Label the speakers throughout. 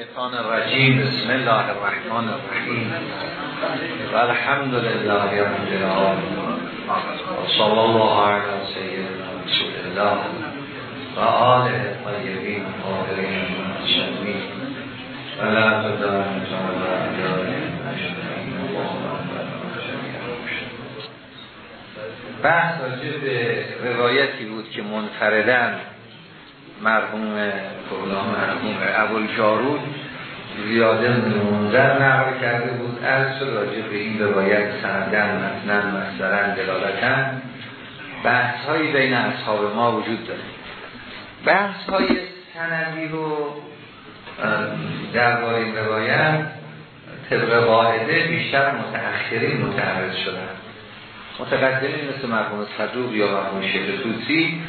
Speaker 1: الشیطان الرجیم. بسم الله الرحمن الرحیم. و الحمد لله رب العالمین. و صلی الله علی سیدنا رسول الله و آله طیبین طاهرین المعصومین و لا تدارن بحث راجع به روایتی بود که منفردن مرحوم مرحوم ابوال جارود زیاده منذر نقل کرده بود. از راجع به این روایت سندن متنن مصدرن دلالتن. بحث هایی بین اصحاب ما وجود داره. بحث های سندی رو در این روایت طبق واحده بیشتر متأخرین متعرض شدن. متقدمین مثل مرحوم صدوق یا مرحوم شیخ توسی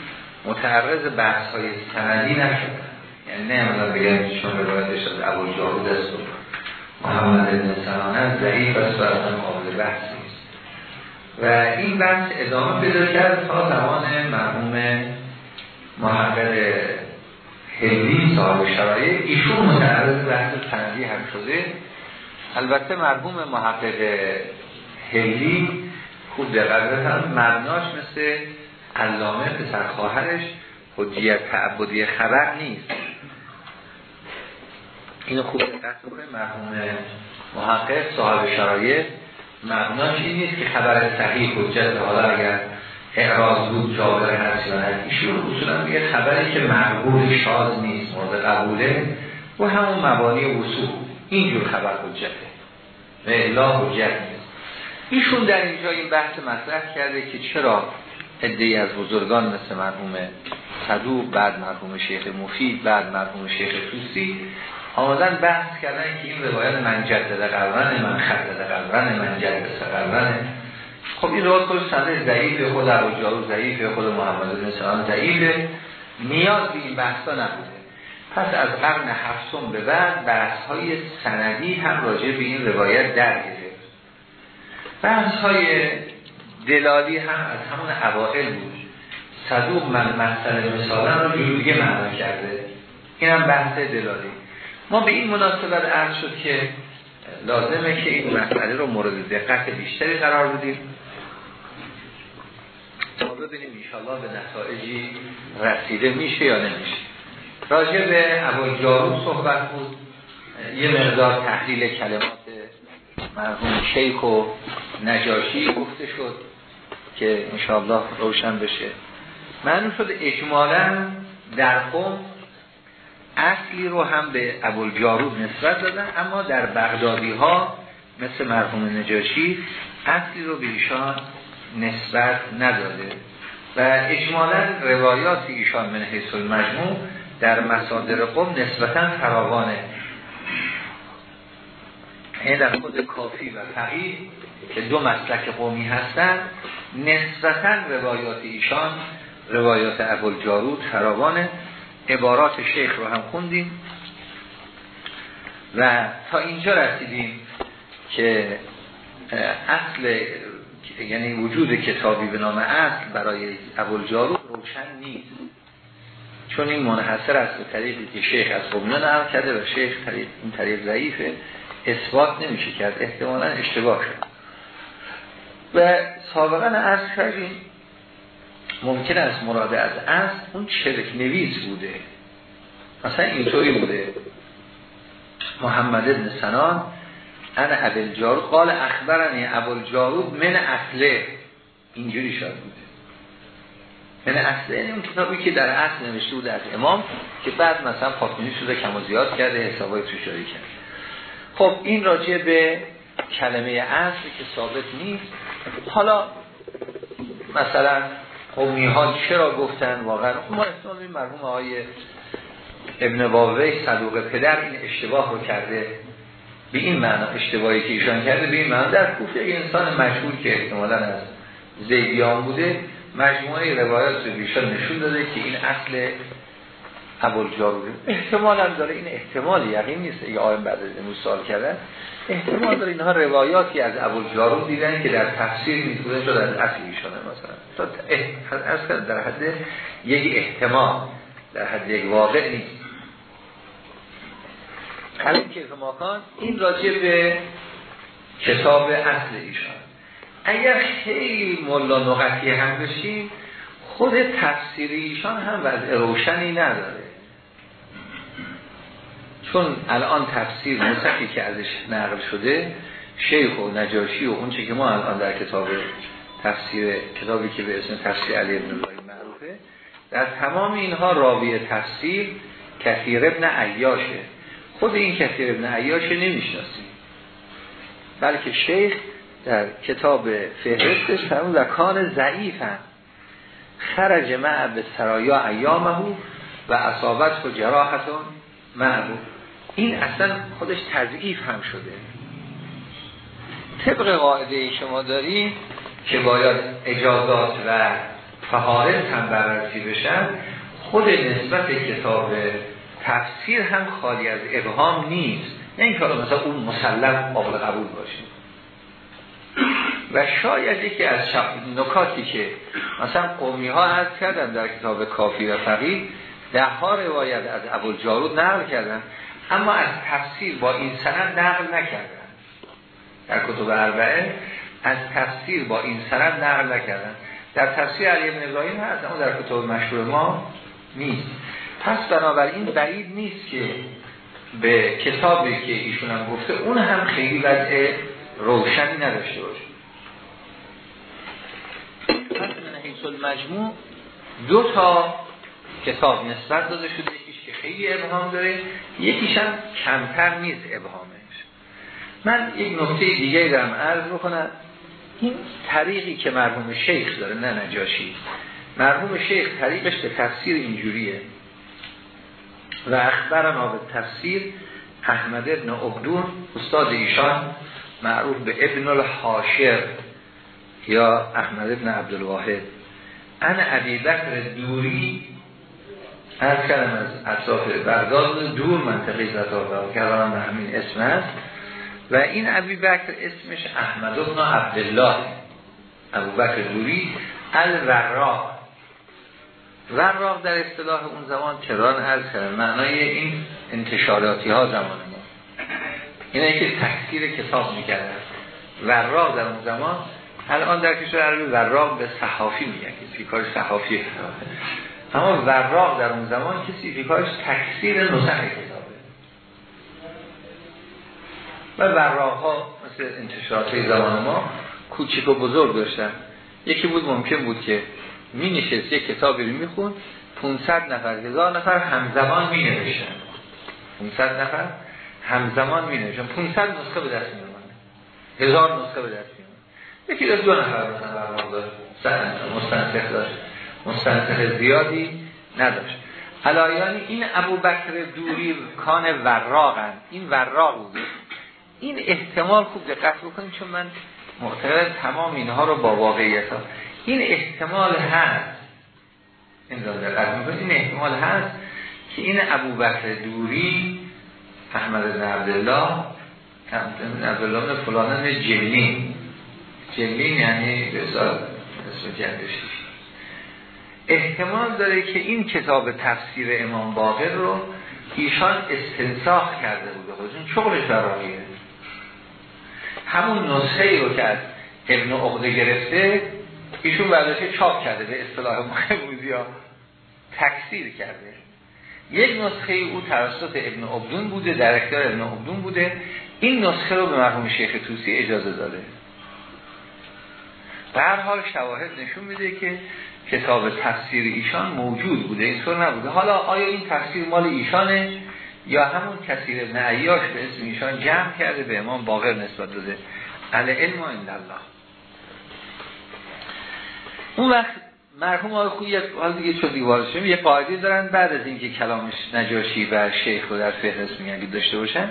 Speaker 1: متعرض بحث های سندی نشد. یعنی نه امروز بگم چون روایتش از ابو جارود است محمد بن سنانه ضعیف است و اصلا قابل بحث نیست. و این بحث ادامه پیدا کرد تا زمان مرحوم محقق هلی صاحب شرایع. ایشون متعرض بحث سندی هم شده. البته مرحوم محقق هلی خوب دقت هم مبناش مثل علامه پسر خواهرش حجیت تعبدی خبر نیست. اینو خوب دقت کنه مرحوم محقق صاحب شرایط. مبناش این نیست که خبر صحیح حجت حالا اگر اعراض بود جابر هست یا ایشون اصولا میگه خبری که مرغول شاز نیست مورد قبوله و همون مبانی وصول اینجور خبر حجته. و الا حجت نیست. ایشون در اینجا این بحث مطرح کرده که چرا ادهی از بزرگان مثل مرحوم صدوق بعد مرحوم شیخ مفید بعد مرحوم شیخ توسی آمدن بحث کردن که این روایت من جدد قربن من خدد قربن من جدد قربن خب این روایت خود سنده ضعیف خود ابو جارو ضعیف خود محمد بن سلام ضعیف نیاز به این بحثا نبوده. پس از قرن هفتم به بعد بحث های سندی هم راجع به این روایت در گرفت. بحث های دلالی هم از همون اوائل بود. صدوق من مسئله مثالا رو دیگه معنا کرده. این هم بحث دلالی. ما به این مناسبت عرض شد که لازمه که این مسئله رو مورد دقت بیشتری قرار بدیم. تا ببینیم انشاءالله به نتایجی رسیده میشه یا نمیشه. راجع به اول جارو صحبت بود. یه مقدار تحلیل کلمات مرحوم شیخ و نجاشی گفته شد. که انشاءالله روشن بشه. معلوم شد اجمالا در قوم اصلی رو هم به ابوالجارود نسبت دادن اما در بغدادی ها مثل مرحوم نجاشی اصلی رو به ایشان نسبت نداده. و اجمالا روایات ایشان من حیث المجموع در مصادر قوم نسبتا فراوانه. این در خود کافی و فقیه که دو مسلک قومی هستند نسبتا روایات ایشان روایات ابوالجارود جارود فراوانه عبارات شیخ رو هم خوندیم. و تا اینجا رسیدیم که اصل یعنی وجود کتابی به نام اصل برای ابوالجارود روشن نیست. چون این منحصر است به طریقی که شیخ از قومیه نقل کرده و شیخ طریق این طریق ضعیفه. اثبات نمیشه کرد. احتمالا اشتباه شد. و سابقا عرض کردیم. ممکن است مراد از اصل اون چرک نویس بوده. مثلا اینطوری بوده. محمد ابن سنان انا ابل جارود قال اخبرنی ابل جارود من اصله. اینجوری شد بوده. من اصله یعنی اون کتابی که در اصل نوشته بود از امام که بعد مثلا پاکنی شده کم و زیاد کرده حسابای توش کرد خب این راجع به کلمه اصل که ثابت نیست. حالا مثلا قومی ها چرا گفتن واقعا؟ ما اسلام این مرحوم های ابن واوی صدوق پدر این اشتباه رو کرده. به این معنا اشتباهی که ایشان کرده به این معنا در کوفه انسان مشهور که احتمالا از زیدیان بوده مجموعه روایات رو ایشان نشون داده که این اصل ابوال جارود احتمال هم داره. این احتمال یقین نیست. اگه آیم بعد از امروز سال کردن. احتمال داره اینها روایاتی از ابوال جارود دیدن که در تفسیر می‌تونه شد از اصل ایشانه مثلا. تا در حد یک احتمال در حد یک واقع نیست. خلق کیف ماکان این راجع به کتاب اصل ایشان. اگر خیلی ملا نقطی هم بشیم خود تفسیر ایشان هم وضع روشنی نداره. چون الان تفسیر نسخی که ازش نقل شده شیخ و نجاشی و اونچه که ما الان در کتاب تفسیر کتابی که به اسم تفسیر علی ابن معروفه در تمام اینها راوی تفسیر کثیر ابن عیاشه. خود این کثیر ابن عیاشه نمی‌شناسیم. بلکه شیخ در کتاب فهرستش فرمود و کان ضعیف هم خرج مع به سرایا ایامه و اصابت و جراحتون معبود. این اصلا خودش تضعیف هم شده. طبق قاعده شما داریم که باید اجازات و فهارس هم بررسی بشن خود نسبت کتاب تفسیر هم خالی از ابهام نیست. نه این کار مثلا اون مسلم قابل قبول باشه. و شاید یکی از نکاتی که مثلا قومی ها هست کردن در کتاب کافی و فقیر ده ها روایت از ابو جارود نقل کردن. اما از تفسیر با این سند نقل نکردن. در کتب اربعه از تفسیر با این سند نقل نکردن. در تفسیر علی ابن ابراهیم هست اما در کتب مشهور ما نیست. پس بنابراین بعید نیست که به کتابی که ایشون هم گفته اون هم خیلی وضع روشنی نداشته باشه. پس من مجموع دو تا کتاب نسبت داده شده. خیلی ابهام داره یکیش هم کمتر نیست ابهامش. من یک نکته دیگه دارم عرض بکنم. این طریقی که مرحوم شیخ داره نه نجاشی. مرحوم شیخ طریقش به تفسیر اینجوریه. و اخبرنا به تفسیر احمد ابن عبدون استاد ایشان معروف به ابن الحاشر یا احمد ابن عبدالواحد. انا عبی بکر دوری از کلم از اطراف برداد دور منطقه زتار کلام همین اسم است. و این عبی بکر اسمش احمد ابن عبدالله. ابو بکر دوری الوراق. وراق در اصطلاح اون زمان کران هر کرد معنای این انتشاراتی ها زمان ما. اینه که تکثیر کتاب می‌کردن. وراق در اون زمان. الان در کشور عربی وراق به صحافی میگن. کسی کارش صحافی. اما وراق در اون زمان کسی که تکثیر نسخ کتابه و وراق ها مثل انتشارات زمان ما کوچیک و بزرگ داشتن. یکی بود ممکن بود که می نشست یک کتابی رو می خون 500 نفر هزار نفر همزمان می نوشتن 500 نفر همزمان می نوشتن 500 نسخه به دست می هزار نسخه به دست می یکی از دو نفر مثلا مستنسخ داشت. مستنسخ زیادی نداشت. علایانی این ابو بکر دوری کان وراغن. این وراغ بود. این احتمال خوب دقت بکنید چون من معتقد تمام اینها رو با واقعیت ها این احتمال هست. این این احتمال هست که این ابو بکر دوری احمد بن عبدالله عبدالله بن فلان جلین جلین یعنی بزار اسم جندشی. احتمال داره که این کتاب تفسیر امام باقر رو ایشان استنساخ کرده بوده. خودشون چغلش برایه همون نسخه رو که از ابن عقده گرفته ایشون برداشته چاپ کرده به اصطلاح مخموزی ها. تکثیر کرده. یک نسخه او توسط ابن عبدون بوده در اختیار ابن عبدون بوده. این نسخه رو به مرحوم شیخ توسی اجازه داده. هر حال شواهد نشون میده که کتاب تفسیر ایشان موجود بوده اینطور نبوده. حالا آیا این تفسیر مال ایشانه یا همون کثیر ابن عیاش به اسم ایشان جمع کرده به امام باقر نسبت داده؟ علی علم و الله. اون وقت مرحوم آقای خوی یک حال دیگه چون شدیم یه قاعده دارن بعد از اینکه کلامش نجاشی و شیخ رو در فهرست میگن داشته باشن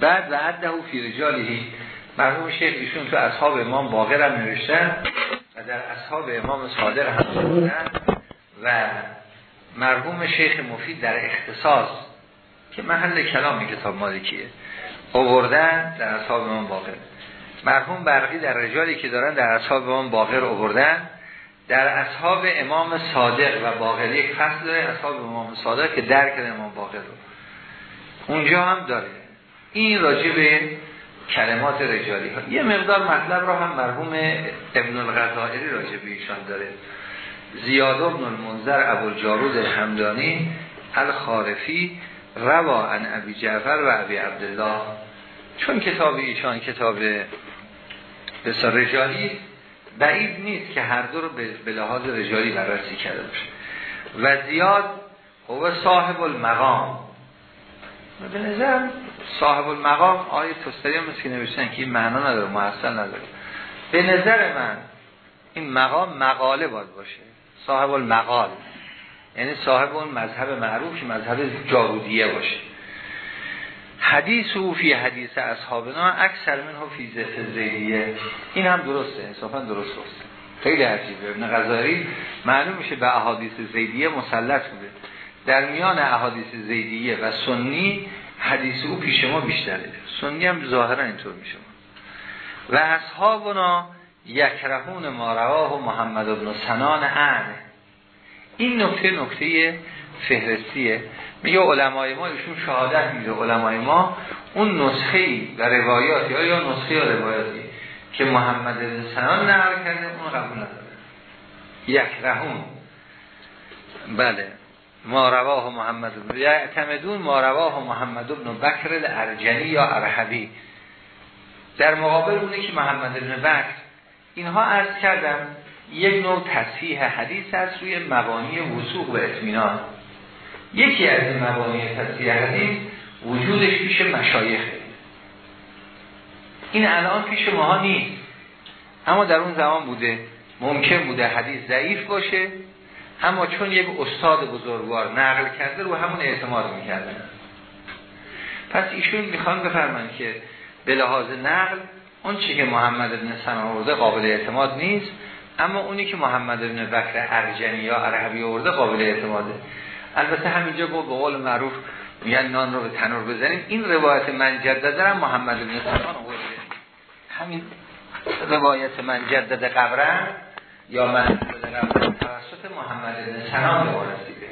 Speaker 1: بعد و عده و فی رجالی مرحوم شیخ ایشون تو اصحاب امام باقر هم نوشتن و در اصحاب امام صادق هم نوشتن و مرحوم شیخ مفید در اختصاص که محل کلام کتاب مالکیه اووردن در اصحاب امام باقر. مرحوم برقی در رجالی که دارن در اصحاب امام باقر اووردن در اصحاب امام صادق و باقر یک فصل داره اصحاب امام صادق که درک امام باقر رو. اونجا هم داره. این راجع به کلمات رجالی ها. یه مقدار مطلب را هم مرحوم ابن الغزائری راجع به ایشان داره. زیاد ابن المنذر ابو الجارود الحمدانی الخارفی روا ان ابی جعفر و ابی عبدالله. چون کتاب ایشان کتاب بسیار رجالی بعید نیست که هر دو رو به لحاظ رجالی بررسی کرده باشه. و زیاد هو صاحب المقام. به نظر صاحب المقام آیه تستری هم که نوشتن که این معنا نداره محصل نداره. به نظر من این مقام مقاله باید باشه. صاحب المقال یعنی صاحب اون مذهب معروف مذهب جارودیه باشه. حدیث او فی حدیث اصحابنا اکثر من فی زیدیه. این هم درسته انصافا درست است. خیلی عجیبه. ابن غزاری معلوم میشه به احادیث زیدیه مسلط بوده. در میان احادیث زیدیه و سنی حدیث او پیش ما بیشتره سنی هم ظاهرا اینطور میشه. و اصحابنا یکرهون ما رواه محمد ابن سنان عن. این نکته نکته فهرستیه. میگه علمای ما ایشون شهادت میده. علمای ما اون نسخه و روایاتی یا نسخه یا روایاتی که محمد بن سنان نقل کرده اون قبول نداره. یک رهون بله. ما رواه محمد بن یعتمدون ما رواه محمد بن بکر الارجنی یا ارحبی در مقابل اونه که محمد بن بکر. اینها عرض کردم یک نوع تصحیح حدیث است روی مبانی وسوق و اطمینان. یکی از این مبانی تصحیح حدیث وجودش پیش مشایخه. این الان پیش ماها نیست. اما در اون زمان بوده. ممکن بوده حدیث ضعیف باشه. اما چون یک استاد بزرگوار نقل کرده رو همون اعتماد می‌کردن. پس ایشون می‌خوان بفرمند که به لحاظ نقل اون چی که محمد بن سنا قابل اعتماد نیست اما اونی که محمد بن بکر ارجنی یا عربی آورده قابل اعتماده البته همینجا با قول معروف میگن نان رو به تنور بزنیم. این روایت من جدده هم محمد بن سنا همین روایت من جدد قبرن یا من قبرن توسط محمد بن سنا به رسیده.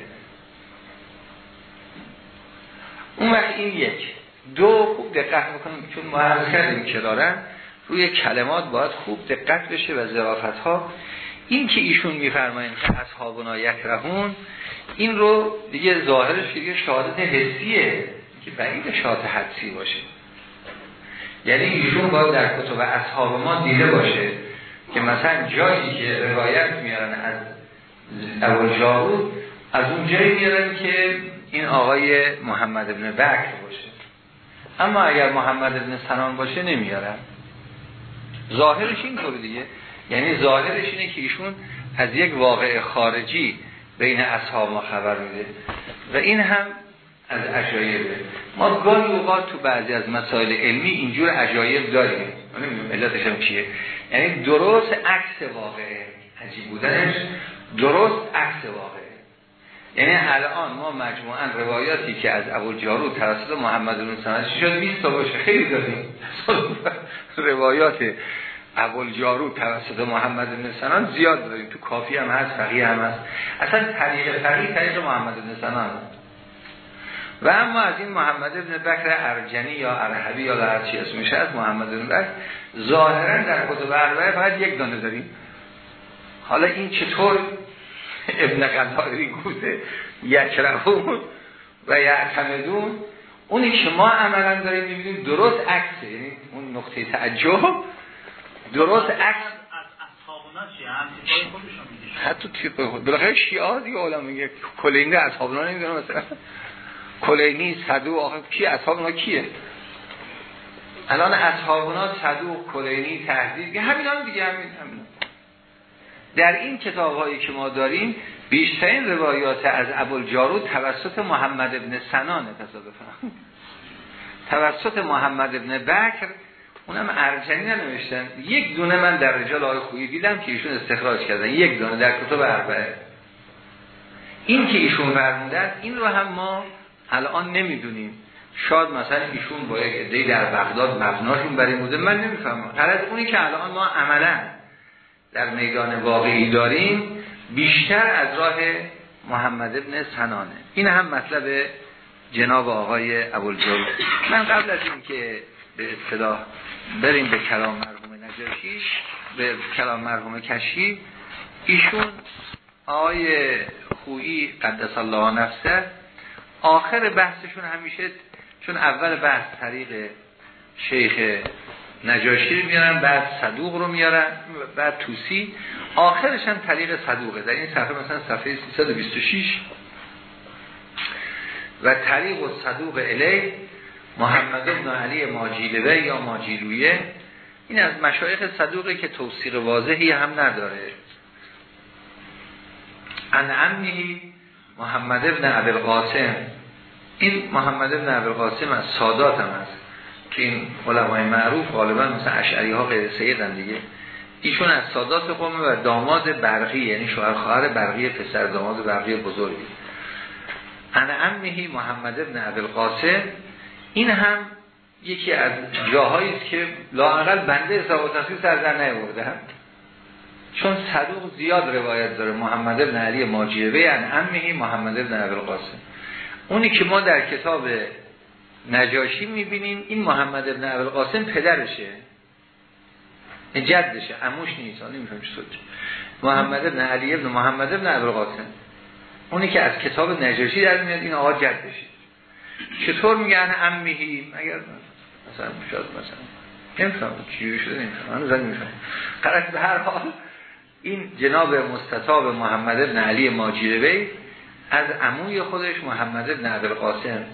Speaker 1: اون وقت این یک دو خوب دقت بکنیم چون ما کردیم که دارن روی کلمات باید خوب دقت بشه و ظرافت ها این که ایشون میفرمایند که اصحابنا یکرهون این رو دیگه ظاهرش دیگه شهادت حسیه که بعید شهادت حدسی باشه. یعنی ایشون باید در کتب اصحاب ما دیده باشه که مثلا جایی که روایت میارن از جارود از اون جایی میارن که این آقای محمد ابن بکر باشه. اما اگر محمد ابن سنان باشه نمیارن. ظاهرش این طور دیگه. یعنی ظاهرش اینه که ایشون از یک واقع خارجی بین اصحاب ما خبر میده. و این هم از عجایبه ما گاهی اوقات تو بعضی از مسائل علمی اینجور عجایب داریم. من علتش هم چیه؟ یعنی درست عکس واقعه عجیب بودنش درست عکس واقعه. یعنی الان ما مجموعا روایاتی که از ابو جارو توسط محمد بن سند شد؟ 20 تا باشه. خیلی داریم. روایات ابو جارو توسط محمد بن سنان زیاد داریم. تو کافی هم هست فقیه هم هست. اصلا طریق فقیه طریق محمد بن سنان و اما از این محمد بن بکر ارجنی یا ارحبی یا هر چی اسمش از محمد بن بکر ظاهرا در کتب اربعه فقط یک دانه داریم. حالا این چطور؟ ابن قضاری گوزه یکرهون و یعتمدون. اونی که ما عملا داریم می‌بینیم درست عکسه یعنی اون نقطه تعجب. درست عکس. حتی خود بالاخره شیعه دیگه علم میگه کلینده اصحابنا نمی‌دونه مثلا. کلینی صدو آخه کی اصحابنا کیه؟ الان اصحابنا صدو کلینی تهدید همین هم دیگه همین, همین. در این کتاب هایی که ما داریم بیشترین روایات از ابوالجارود توسط محمد ابن سنان تصادفا توسط محمد ابن بکر اونم ارجنی ننوشتن. یک دونه من در رجال آقای خویی دیدم که ایشون استخراج کردن. یک دونه در کتاب اربعه. این که ایشون فرمودن این رو هم ما الان نمی‌دونیم. شاید مثلا ایشون با یک عده در بغداد مبناشون برای بوده من نمی‌فهمم. غلط اونی که الان ما عملا در میدان واقعی داریم بیشتر از راه محمد ابن سنانه. این هم مطلب جناب آقای ابوالجول من قبل از این که به اصطلاح بریم به کلام مرحوم نجاشی به کلام مرحوم کشی ایشون آقای خویی قدس الله نفسه. آخر بحثشون همیشه چون اول بحث طریق شیخ نجاشی رو میارن بعد صدوق رو میارن بعد توسی آخرش هم طریق صدوقه. در این صفحه مثلا صفحه 326 و طریق و صدوق الی محمد ابن علی ماجیلوه یا ماجیلویه. این از مشایخ صدوقه که توصیق واضحی هم نداره. ان محمد ابن عبدالقاسم این محمد ابن عبدالقاسم از سادات هم هست. که این علمای معروف غالبا مثل اشعری ها غیر سیدن دیگه. ایشون از سادات قومه و داماد برقی یعنی شوهر خواهر برقی پسر داماد برقی بزرگی. انا امهی محمد ابن عبدالقاسم این هم یکی از جاهایی که لاقل بنده حساب و تصویر سر در نیورده هم. چون صدوق زیاد روایت داره محمد ابن علی ماجیبه ان امهی محمد ابن عبدالقاسم. اونی که ما در کتاب نجاشی می‌بینیم این محمد ابن عبدالقاسم پدرشه. جدشه اموش نیست نمیفهم چطور محمد ابن علی ابن محمد ابن عبدالقاسم. اونی که از کتاب نجاشی در میاد این آقا جدشه. چطور میگن امیهی اگر مثلا شاید مثلا نمیفهم چی شده نمیفهم من زن نمیفهم به هر حال این جناب مستطاب محمد ابن علی ماجیروی از عموی خودش محمد ابن عبدالقاسم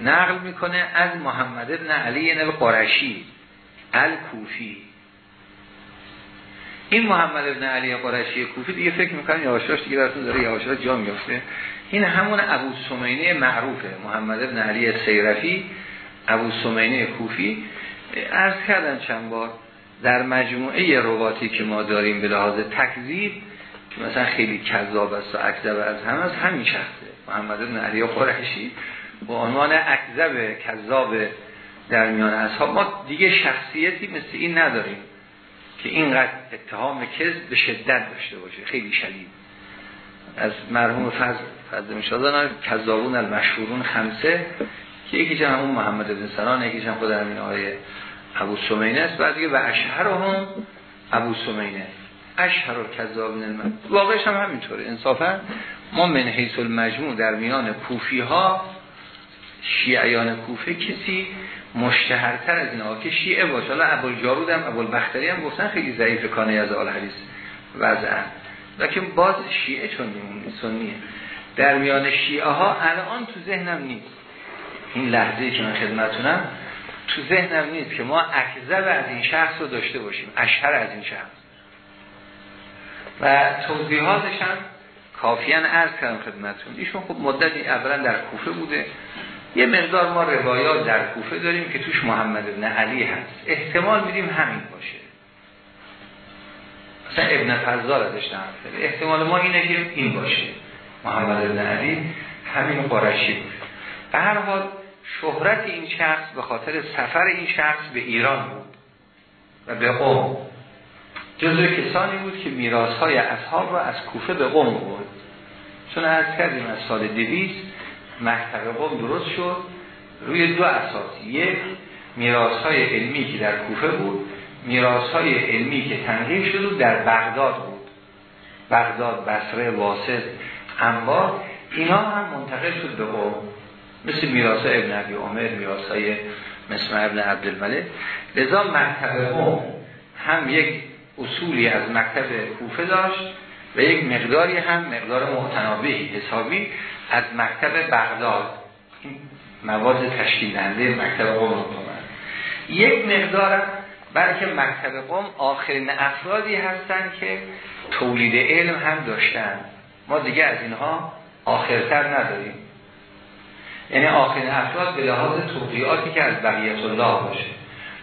Speaker 1: نقل می‌کنه از محمد ابن علی القرشی الکوفی. این محمد ابن علی قرشی کوفی دیگه فکر می‌کنم یواشاش دیگه براتون داره یواشاش جا میفته این همون ابو سمینه معروفه. محمد ابن علی سیرفی ابو سمینه کوفی. عرض کردن چند بار در مجموعه رواتی که ما داریم به لحاظ تکذیب که مثلا خیلی کذاب است و اکذب از هم از همین شخصه. محمد ابن علی قرشی با عنوان اکذب کذاب در میان اصحاب ما دیگه شخصیتی مثل این نداریم که اینقدر اتهام کذب به شدت داشته باشه. خیلی شدید. از مرحوم فضل فضل مشادان کذابون المشهورون خمسه که یکی همون محمد بن سنان یکی هم خود همین آقای ابو سمینه است. بعد دیگه و اشهر هم ابو سمینه. اشهر کذابین المشهور واقعش هم همینطوره. انصافا ما من حیث المجموع در میان کوفی ها شیعیان کوفه کسی مشتهرتر از اینا که شیعه باشه. حالا جارود هم ابو البختری هم گفتن خیلی ضعیف کانه از آل حدیث وضعا لیکن باز شیعه چون سنیه. در میان شیعه ها الان تو ذهنم نیست. این لحظه که من خدمتونم تو ذهنم نیست که ما اکذب از این شخص رو داشته باشیم اشهر از این شخص. و توضیحاتش هم کافیان عرض کردم خدمتون. ایشون خب مدتی اولا در کوفه بوده. یه مقدار ما روایات در کوفه داریم که توش محمد ابن علی هست. احتمال میدیم همین باشه. مثلا ابن فضال ازش احتمال ما اینه که این باشه. محمد ابن علی همین قرشی بود. به هر حال شهرت این شخص به خاطر سفر این شخص به ایران بود و به قوم. جزو کسانی بود که میراث های اصحاب را از کوفه به قوم بود چون از کردیم از سال دویست مکتب قوم درست شد. روی دو اساس. یک میراث های علمی که در کوفه بود میراث های علمی که تنقیم شد در بغداد بود. بغداد بصره واسط انبار اینا هم منتقل شد به قوم. مثل میراث ابن عبی عمر میراث های مثل ابن عبدالملک. لذا مکتب قوم هم یک اصولی از مکتب کوفه داشت و یک مقداری هم مقدار محتنابهی حسابی. از مکتب بغداد. مواد تشکیل دهنده مکتب قوم یک مقدار بلکه مکتب قوم آخرین افرادی هستند که تولید علم هم داشتن. ما دیگه از اینها آخرتر نداریم. یعنی آخرین افراد به لحاظ توقیاتی که از بقیت الله باشه.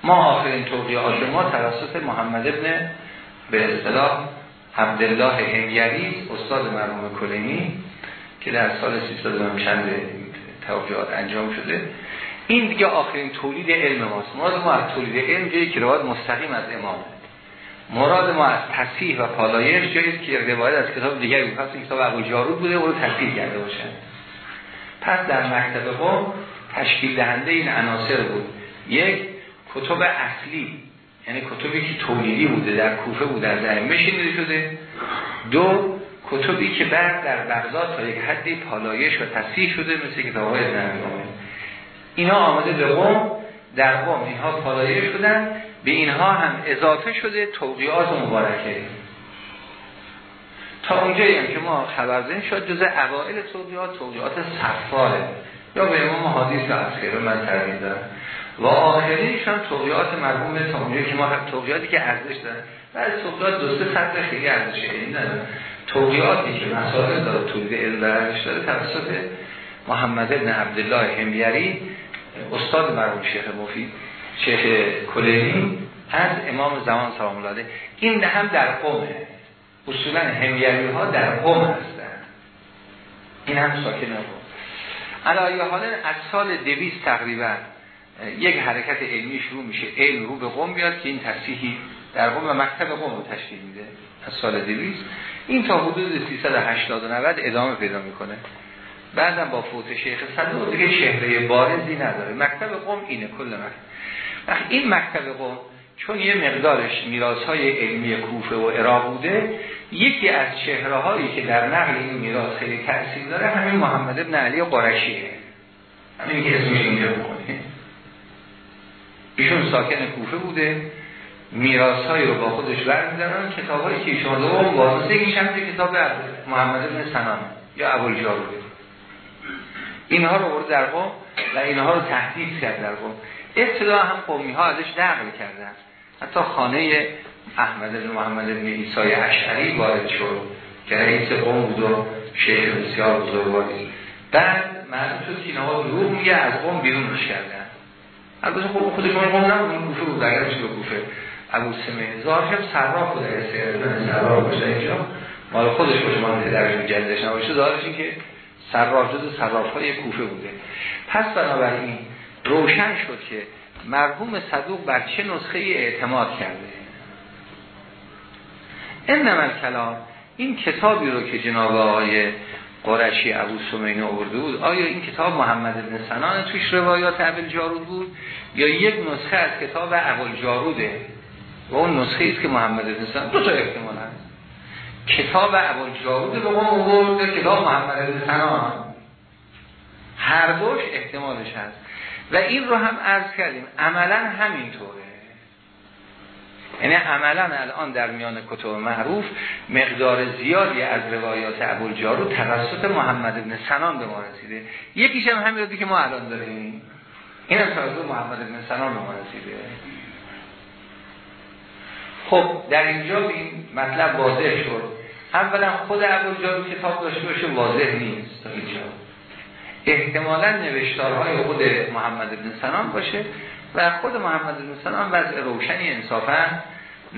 Speaker 1: ما آخرین توقیات ما توسط محمد ابن به اصطلاح عبدالله هنگری استاد مرحوم کلینی که در سال 300 چند توجیهات انجام شده. این دیگه آخرین تولید علم ماست. مراد ما از تولید علم جایی که روایت مستقیم از امام مراد ما از تصحیح و پالایش جایی که روایت از کتاب دیگری بود. پس کتاب ابو جارود بوده او رو تصحیح کرده باشن. پس در مکتب قوم تشکیل دهنده این عناصر بود. یک کتب اصلی. یعنی کتبی که تولیدی بوده در کوفه بوده در شنیده شده. دو کتبی که بعد در بغداد تا یک حدی پالایش و تصحیح شده مثل کتاب های اینا آمده به قوم در قوم اینها پالایش شدن به اینها هم اضافه شده توقیات مبارکه. تا اونجایی هم که ما خبر شد جز اوائل توقیات توقیات صفاره. یا به امام حدیث و عسکر من ترمید دارم. و آخریشان توقیات مرحوم تا اونجایی که ما توقیاتی که ارزش دارن. بعد توقیات دو سه سطح خیلی ارزش این ندارن. توقیاتی که مسائل داره. تولید علم ارزش داره. توسط محمد ابن عبدالله همیری استاد مرحوم شیخ مفید شیخ کلینی از امام زمان سلام الله این هم در قومه. اصولا همیری ها در قوم هستن. این هم ساکن قوم. علایه حالا از سال دویست تقریبا یک حرکت علمی شروع میشه. علم رو به قوم بیاد که این تصحیحی در قوم و مکتب قوم رو تشکیل میده. از سال دویست. این تا حدود 380 و 90 ادامه پیدا می‌کنه. بعدم با فوت شیخ صدوق دیگه چهره بارزی نداره. مکتب قوم اینه کل مکتب. این مکتب قوم چون یه مقدارش میراث های علمی کوفه و عراق بوده یکی از چهره هایی که در نقل این میراث خیلی تأثیر داره همین محمد ابن علی قرشیه همین که اسمش اینجا بکنه ایشون ساکن کوفه بوده. میراث هایی رو با خودش برمیدارن کتاب هایی که ایشون رو واسطه یکیش هم کتاب محمد ابن سنان یا ابو الجارود اینها رو برد در قوم و اینها رو تهدید کرد در قوم. ابتدا هم قومی ها ازش نقل کردن. حتی خانه احمد بن محمد بن ایسای اشعری وارد شد که رئیس قوم بود و شیخ بسیار بزرگواری. بعد معلوم شد که اینها دروغ میگه از قوم بیرونش کردن. البته خب خودشون قوم نبود اون کوفه بود اگر به کوفه ابو سمه ظاهرش هم سراف بوده باشه اینجا. مال خودش باشه مال درش جدش نباشه. ظاهرش این که سراف جز سراف های کوفه بوده. پس بنابراین روشن شد که مرحوم صدوق بر چه نسخه اعتماد کرده. این نمال کلام این کتابی رو که جناب آقای قرشی ابو سمینه آورده بود آیا این کتاب محمد بن سنان توش روایات ابل جارود بود؟ یا یک نسخه از کتاب ابل جاروده و اون نسخه است که محمد سنان دو تا احتمال هست. کتاب ابل جارود به ما آورده کتاب محمد سنان هر دوش احتمالش هست. و این رو هم عرض کردیم. عملا همینطوره. یعنی عملا الان در میان کتب معروف مقدار زیادی از روایات ابوالجارو توسط محمد بن سنان به ما رسیده. یکیش هم همین که ما الان داریم. این هم محمد بن سنان به ما رسیده. خب در اینجا این مطلب واضح شد. اولا خود ابوالجارو کتاب داشته باشه واضح نیست اینجا. احتمالا نوشتارهای خود محمد بن سنان باشه و خود محمد بن سلام وضع روشنی انصافا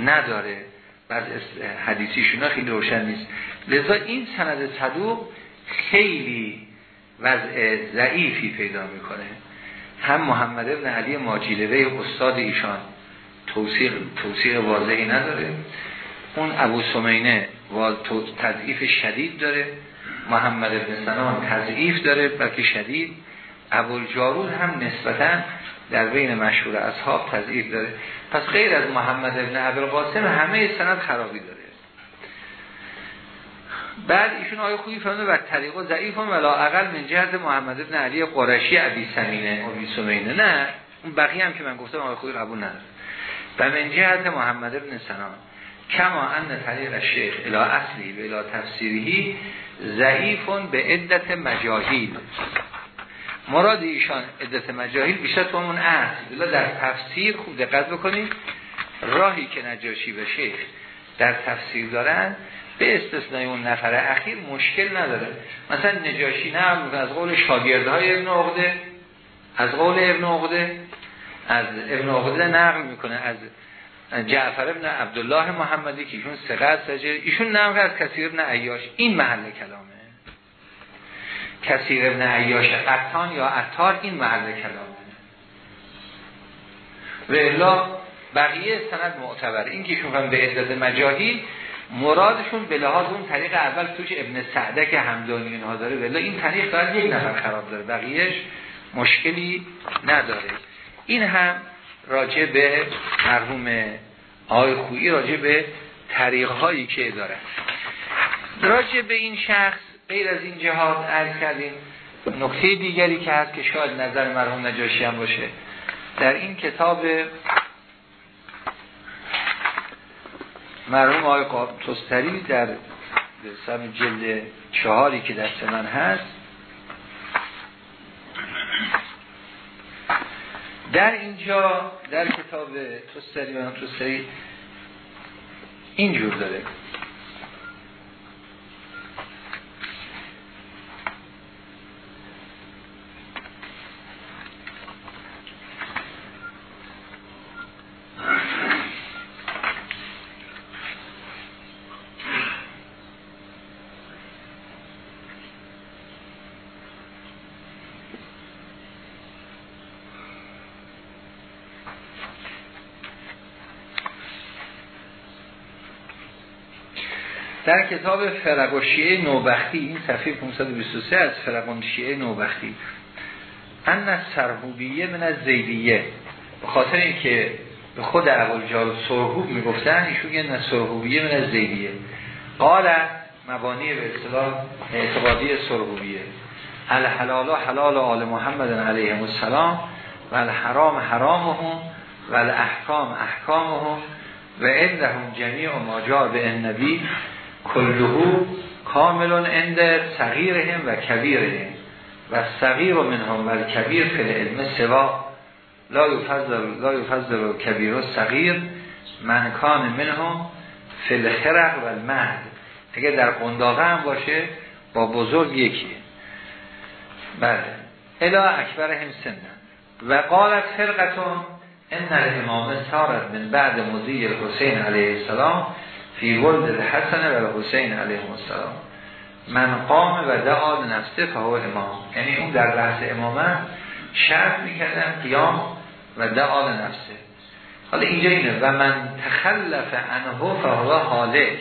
Speaker 1: نداره. وضع حدیثیشون خیلی روشن نیست. لذا این سند صدوق خیلی وضع ضعیفی پیدا می‌کنه. هم محمد ابن علی ماجیلوه استاد ایشان توصیق, توصیق واضحی نداره. اون ابو سمینه تضعیف شدید داره. محمد ابن سلام تضعیف داره بلکه شدید. ابو جارود هم نسبتاً در بین مشهور اصحاب تضعیف داره. پس غیر از محمد ابن قاسم همه سند خرابی داره. بعد ایشون آیه خوبی فهمده و طریق و ضعیف هم ولا اقل من جهت محمد ابن علی قرشی عبی سمینه عبی سمینه. نه اون بقیه هم که من گفتم آیه خوبی قبول نداره. و من جهت محمد ابن سنان. کما ان طریق شیخ الى اصلی و الى تفسیری ضعیفون به عدت مجاهیل. مراد ایشان عدت مجاهیل بیشتر تو همون اصل در تفسیر خوب دقت بکنید. راهی که نجاشی و شیخ در تفسیر دارن به استثنای اون نفر اخیر مشکل نداره. مثلا نجاشی نه از قول شاگردهای ابن عقده از قول ابن عقده از ابن عقده نقل می‌کنه از جعفر ابن عبدالله محمدی که ایشون سقط سجر ایشون نقل از کثیر ابن عیاش. این محل کلامه. کثیر ابن عیاش قطان یا عطار این محل کلامه. و الا بقیه سند معتبر. این که شما به عدد مجاهی مرادشون به لحاظ اون طریق اول توش ابن سعدک همدانی اینها داره ولی این طریق داره یک نفر خراب داره. بقیهش مشکلی نداره. این هم راجع به مرحوم آقای خویی راجع به طریق هایی که داره. راجع به این شخص غیر از این جهاد عرض کردیم. نکته دیگری که هست که شاید نظر مرحوم نجاشی هم باشه. در این کتاب مرحوم آقای توستری در سم جلد چهاری که دست من هست در اینجا در کتاب توستری و توستری اینجور داره. در کتاب فرق و شیعه نوبختی این صفحه 523 از فرق و شیعه نوبختی. ان سرهوبیه من از زیدیه. به خاطر اینکه به خود اول جار سرهوب می‌گفتن ایشون یه سرهوبیه من از زیدیه. قال مبانی به اصطلاح اعتقادی سرهوبیه الحلال حلال آل محمد علیه السلام و الحرام حرامهم و الاحکام احکامهم و عندهم جمیع ما جا به النبی. کلهو کاملون اند صغیرهم و کبیرهم و صغیر منهم و کبیر فی علم سوا. لا یفضل لا یفضل کبیر و صغیر من کان منهم فی الخرق و المهد. اگه در قنداقه هم باشه با بزرگ یکیه. بله. الا اکبر هم سنن. و قالت فرقتون ان الامام سارت من بعد مضی حسین علیه السلام فی ولد حسن و حسین علیه السلام. من قام و دعا نفسه فهو امام. یعنی اون در بحث امامت شرط می‌کردن قیام و دعا نفسه. حالا اینجا اینه و من تخلف عنه فهو حالک.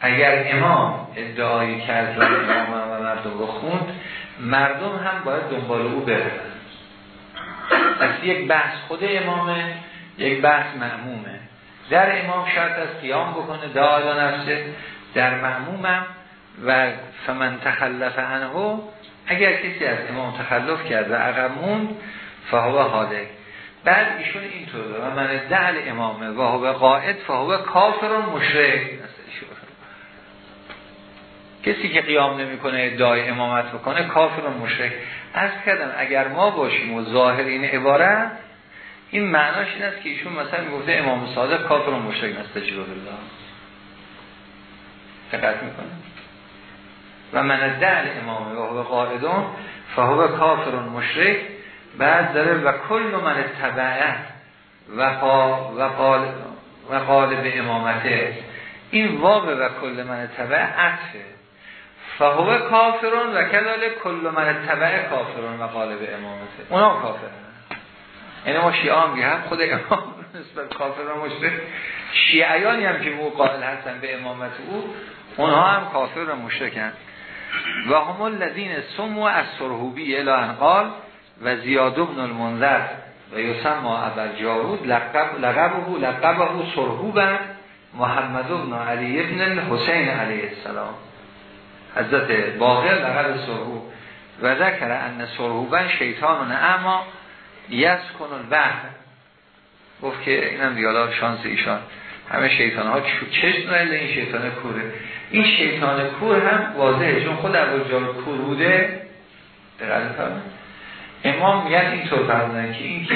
Speaker 1: اگر امام ادعایی کرد و امام و مردم رو خوند مردم هم باید دنبال او برن پس یک بحث خود امامه یک بحث معمومه در امام شرط از قیام بکنه دعا نفسه. در معمومم و فمن تخلف عنه اگر کسی از امام تخلف کرد و عقب موند فهو حاله بعد ایشون اینطور و من دعل امامه و هو قائد فهو کافر و مشرک. کسی که قیام نمی‌کنه ادعای امامت بکنه کافر و مشرک. از کردم اگر ما باشیم و ظاهر این عبارت این معناش این است که ایشون مثلا می‌گفته امام صادق کافر و مشرک نستجیب بالله دقت می‌کنه و من دل امام و هو قائدون فهو کافر و مشرک بعد داره و کل من تبعه و قال و قال به امامته این واقع و کل من تبعه عطفه. فهو کافرون و کلاله کل من تبعه کافرون و قال به امامته اونا کافرن. یعنی ما شیعه هم هم خود امام نسبت کافر و مشرک شیعیانی هم که مو قائل هستن به امامت او اونها هم کافر و مشرکن. و هم الذین سمو از سرهوبی الان قال و زیاد ابن المنذر و یسمى ابر جارود لقب لقبه لقبه سرهوبا محمد ابن علی ابن حسین علیه السلام. حضرت باقر لقب سرهوب و ذکر ان سرهوبا شیطان اما یس کن الوهم گفت که اینم دیالا شانس ایشان. همه شیطان ها چشم نهیده این شیطان کوره این شیطان کور هم واضحه چون خود ابو جار کور بوده. دقیقا امام میگن اینطور فرمودن که این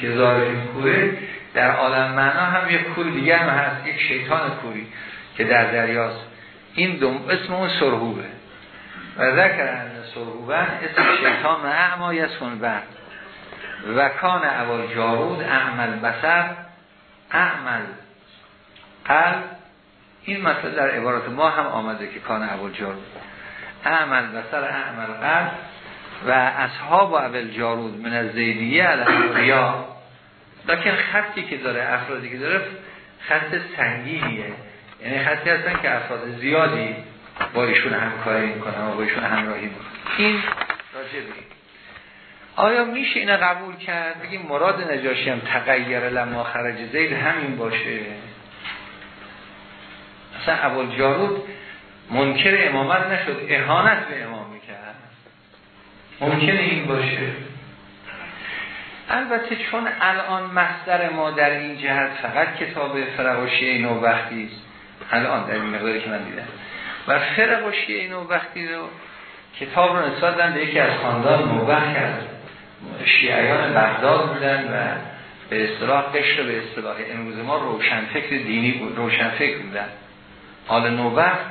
Speaker 1: که ظاهر کوره در عالم معنا هم یک کور دیگر هم هست یک شیطان کوری که در دریاست. این دوم اسم اون سرهوبه. و ذکر ان سرهوبه اسم شیطان اعما یسکن بعد و کان اول جارود اعمل بسر اعمل قلب. این مسئله در عبارت ما هم آمده که کان اول جارود. اعمل بسر اعمل قلب. و اصحاب اول جارود من از زیدیه ریا لیکن خطی که داره افرادی که داره خط سنگینیه. یعنی خطی هستن که افراد زیادی با ایشون همکاری می‌کنن و با ایشون همراهی می‌کنن. این راجع آیا میشه اینو قبول کرد؟ بگیم مراد نجاشی هم تغییر لما خرج زید همین باشه. اصلا اول جارود منکر امامت نشد اهانت به امام می‌کرد. ممکنه این باشه. البته چون الان مصدر ما در این جهت فقط کتاب فرقاشی نو وقتی است. الان در این مقداری که من دیدم. و فرقاشی نو وقتی رو کتاب رو نسبت به یکی از خاندان نوبخت کرد. شیعیان بغداد بودن و به اصطلاح قشر به اصطلاح امروز ما روشنفکر دینی بود روشنفکر بودن. حال نوبخت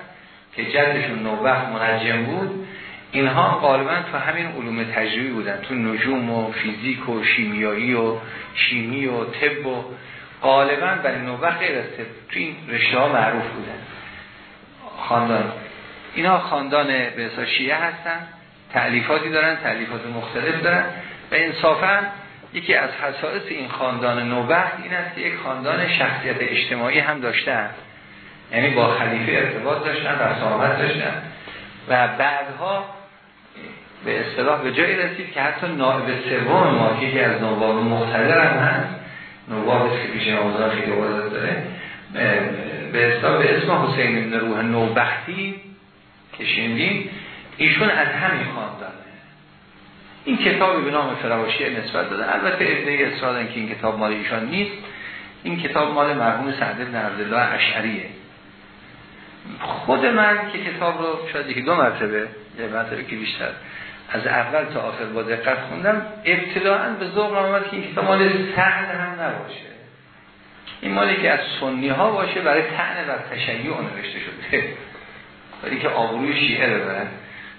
Speaker 1: که جدشون نوبخت منجم بود اینها غالبا تو همین علوم تجربی بودن. تو نجوم و فیزیک و شیمیایی و شیمی و طب و غالبا برای نوبخت غیر از طب تو این رشته ها معروف بودن. خاندان. اینا خاندان به شیعه هستن تعلیفاتی دارن تعلیفات مختلف دارن. و انصافا یکی از حسائس این خاندان نوبخت این است که یک خاندان شخصیت اجتماعی هم داشتن. یعنی با خلیفه ارتباط داشتن رسامت داشتن. و بعدها به اصطلاح به جایی رسید که حتی نائب سوم ما که یکی از نواب مختلف هم هست. نواب که پیش نوازان خیلی داره. به اصطلاح به اسم حسین بن روح نوبختی که شنیدیم ایشون از همین خاندانه این کتابی به نام فراوشی نسبت داده. البته ادعای اصرار که این کتاب مال ایشان نیست این کتاب مال مرحوم سعد بن عبدالله اشعریه. خود من که کتاب رو شاید یکی دو مرتبه یه مرتبه که بیشتر از اول تا آخر با دقت خوندم ابتداعا به ذوق آمد که این کتاب مال سهل هم نباشه. این مالی که از سنی ها باشه برای تعنه و تشیع نوشته شده. ولی که آبروی شیعه رو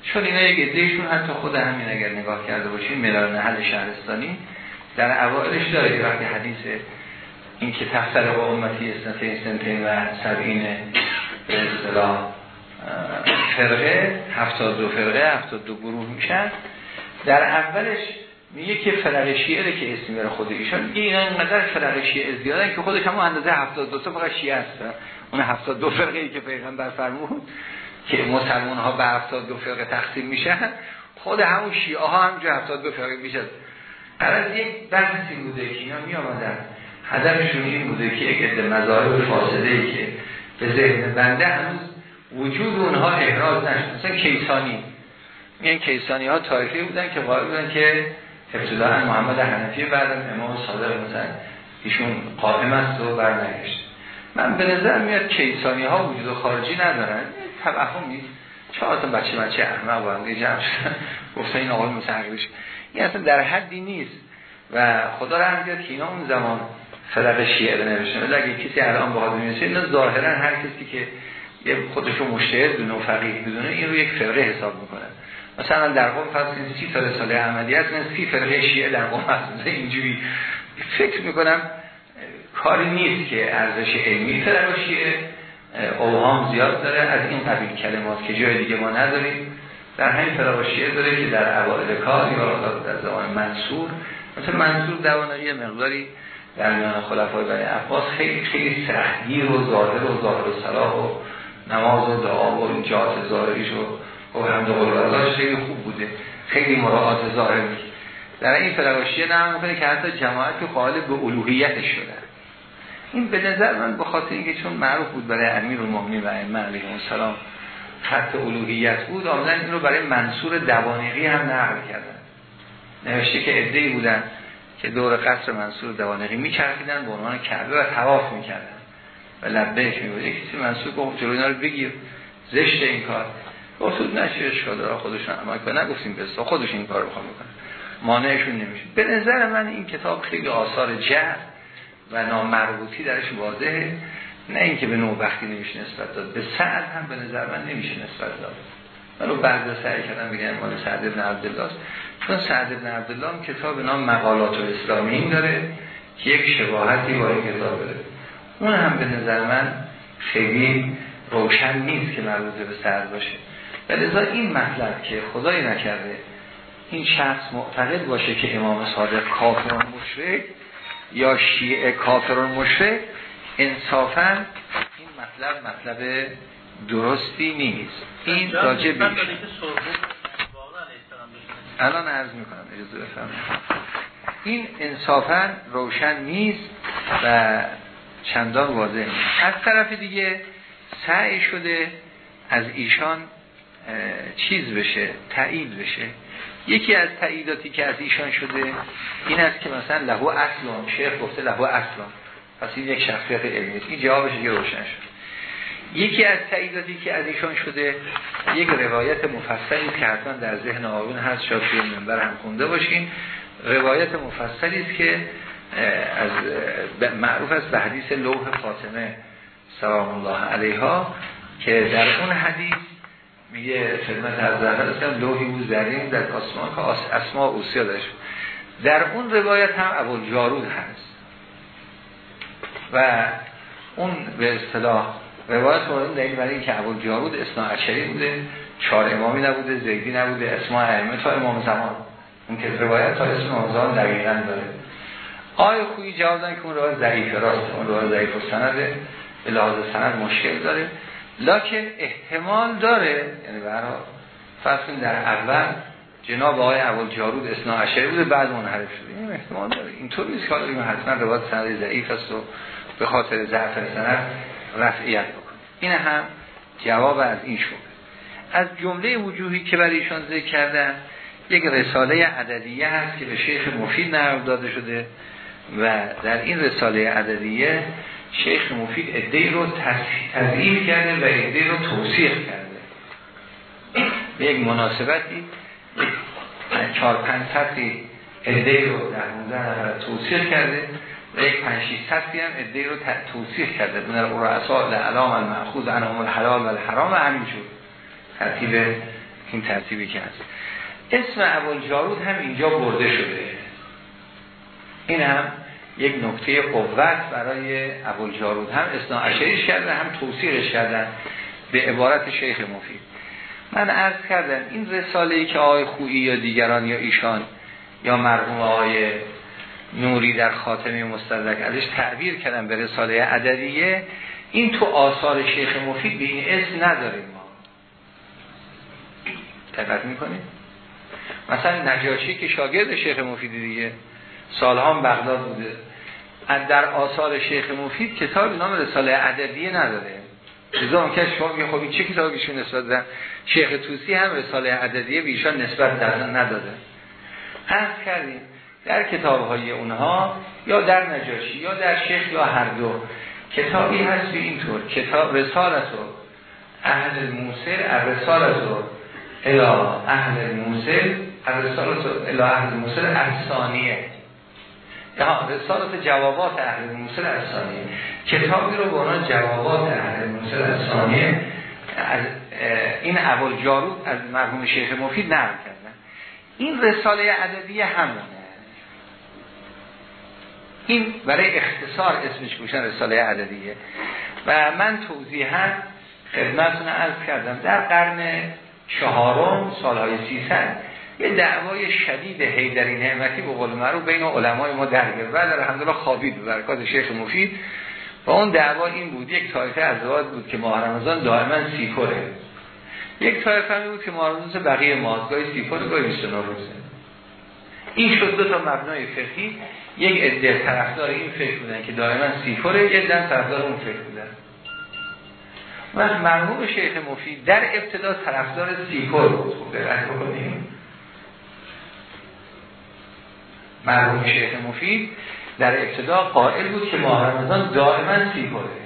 Speaker 1: چون اینا یک ادهشون حتی خود همین اگر نگاه کرده باشیم ملال نحل شهرستانی در اوائلش داره وقتی حدیث این که تفتر با امتی اسنته سنتین و سبعین به اصطلاح فرقه هفتاد دو فرقه هفتاد دو گروه میشن. در اولش میگه که فرق شیعه که اسمی برای خود ایشان میگه اینا اینقدر فرق شیعه زیادن که خودش همون اندازه هفتاد دو تا فقط شیعه هست اون هفتاد دو فرقه ای که پیغمبر فرمود که مسلمان ها به هفتاد دو فرقه تقسیم میشن خود همون شیعه ها هم جو هفتاد دو فرقه میشن از یک بحثی بوده که اینا می آمدن هدفشون این بوده که یک عده مذاهب فاسده ای که به ذهن بنده هنوز وجود اونها احراز نشد مثلا کیسانی. این کیسانی ها تاریخی بودن که قائل بودن که ابتداعا محمد حنفی بعد امام صادق مثلا ایشون قائم است و برنگشت. من به نظر میاد کیسانی ها وجود خارجی ندارن. توهم نیست چهار تا بچه بچه احمق با هم جمع شدن گفتن این آقای متحقیقش این اصلا در حدی نیست. و خدا رحم بیاد که اینا اون زمان فرق شیعه رو نوشتن. اگه کسی الان بخواد بنویسه اینا ظاهرا هر کسی که خودشو مشتهد بدونه و فقیه بدونه این رو یک فرقه حساب می‌کنه. مثلا در قوم فرض کنید 30 سال سال عملی هست 30 فرقه شیعه در قوم هست. اینجوری. فکر می‌کنم کاری نیست که ارزش علمی فرق شیعه اوهام زیاد داره. از این قبیل کلمات که جای دیگه ما نداریم. در همین شیعه داره که در اوائل کار یا در زمان منصور مثلا منصور دوانه مقداری در میان خلفای بنی عباس خیلی خیلی سختگیر و ظاهر و ظاهر و صلاح و نماز و دعا و این جهات ظاهریش و حمد قول خیلی خوب بوده. خیلی مراعات ظاهر در این فرقاشیه نام می‌کنه که حتی جماعت قالب به الوهیتش شده این به نظر من به خاطر اینکه چون معروف بود برای امیر المؤمنین و ائمه علیهم السلام خط الوهیت بود آمدن این رو برای منصور دوانقی هم نقل کردن. نوشته که ادعی بودن که دور قصر منصور دوانقی میچرخیدن به عنوان کعبه و تواف می‌کردن. و لبیک میبود کسی منصور گفت جلوی اینا رو بگیر زشت این کار. گفتود نشه داره خودشون اما که نگفتیم به خودش این کار بخوام بکنن. مانعشون نمیشه به نظر من این کتاب خیلی آثار جهر و نامربوطی درش واضحه. نه اینکه به نوع وقتی نمیشه نسبت داد به سعد هم به نظر من نمیشه نسبت داد. ولو بعد سعی کردن بگن مال سعد ابن عبدالله است چون سعد ابن عبدالله هم کتاب نام مقالات و اسلامی داره که یک شباهتی با این کتاب داره. اون هم به نظر من خیلی روشن نیست که مربوط به سعد باشه. لذا این مطلب که خدای نکرده این شخص معتقد باشه که امام صادق کافر مشرک یا شیعه کافر مشرک انصافا این مطلب مطلب درستی نیست. این راجع بیش الان عرض می‌کنم اجازه بفرمایید. این انصافا روشن نیست و چندان واضح نیست. از طرف دیگه سعی شده از ایشان چیز بشه تایید بشه. یکی از تاییداتی که از ایشان شده این است که مثلا لهو اصلان شیخ گفته لهو اصلان پس این یک شخصیت علمی این جوابش دیگه روشن شد. یکی از تاییداتی که از ایشان شده یک روایت مفصلی که حتما در ذهن آقایون هست شاید توی منبر هم خونده باشین. روایت مفصلی است که از معروف است به حدیث لوح فاطمه سلام الله علیها که در اون حدیث میگه خدمت از زهره لوحی بود زرین در آسمان که اسما اوسیا داشت. در اون روایت هم ابو جارود هست. و اون به اصطلاح روایت مورد دلیل برای اینکه ابو جارود اسنا اشری بوده چهار امامی نبوده زیدی نبوده اسما ائمه تا امام زمان. اون که روایت تا اسم امام زمان دقیقا داره. آیا خویی جواب که اون روایت ضعیف راست اون روایت ضعیف سنده به لحاظ سند مشکل داره. لکن احتمال داره یعنی برای فرض در اول جناب آقای اول جارود اسنا عشری بوده بعد منحرف شده. این احتمال داره. اینطور نیست که حتما روایت سند ضعیف است و به خاطر ضعف سند رفعیت بکنه این هم جواب از این شد از جمله وجوهی که برای ایشان ذکر کردن یک رساله عددیه هست که به شیخ مفید نقل داده شده و در این رساله عددیه شیخ مفید ادهی رو تضعیف کرده و ادهی رو توصیح کرده. به یک مناسبتی چهار پنج سطحی ادهی رو در مونده توصیح کرده و یک پنج شیش سطحی هم ادهی رو توصیح کرده. من رؤسا لعلام المعخوض عنهم الحلال و الحرام همین شد. ترتیب این ترتیبی که هست. اسم اول جارود هم اینجا برده شده. این هم یک نکته قوت برای ابو جارود هم اصنا عشریش کردن هم توصیرش کردن به عبارت شیخ مفید. من عرض کردم این رساله ای که آقای خویی یا دیگران یا ایشان یا مرحوم آقای نوری در خاتمه مستدرک ازش تعبیر کردن به رساله عددیه این تو آثار شیخ مفید به این اسم نداریم ما. دقت می‌کنیم مثلا نجاشی که شاگرد شیخ مفید دیگه سالها بغداد بوده. در آثار شیخ مفید کتاب نام رساله عددیه نداره. لذا که شما میگه خب چه کتابی بیشون نسبت دادن شیخ توسی هم رساله عددیه به ایشان نسبت دادن نداده عرض کردیم در کتاب های اونها یا در نجاشی یا در شیخ یا هر دو. کتابی هست به اینطور کتاب رسالت و اهل موسر رسالت و الا اهل موسر رسالت و الا اهل موسر افسانیه رسالت جوابات اهل موسل ثانیه کتابی رو به جوابات اهل موسل ثانیه از این اول جارود از مرحوم شیخ مفید نقل کردن. این رساله عددی همونه. این برای اختصار اسمش گوشن رساله عددیه و من توضیحا خدمتون عرض کردم در قرن چهارم سالهای سیصد یه دعوای شدید حیدری نعمتی به قول معروف بین علمای ما درگیر و در الحمدلله خوابید به برکات شیخ مفید. و اون دعوا این بود. یک طایفه از بود که ماه رمضان دائما سیپره یک طایفه همی بود که ماه رمضان بقیه ماه گاهی سیپره گاهی 29 روزه. این شد دو تا مبنای فقهی. یک عده طرفدار این فکر بودن که دائما سیپره یک عده طرفدار اون فکر بودن. و مرحوم شیخ مفید در ابتدا طرفدار سیپر بود خوب مرحوم شیخ مفید در ابتدا قائل بود که ماه رمضان دائما سیپره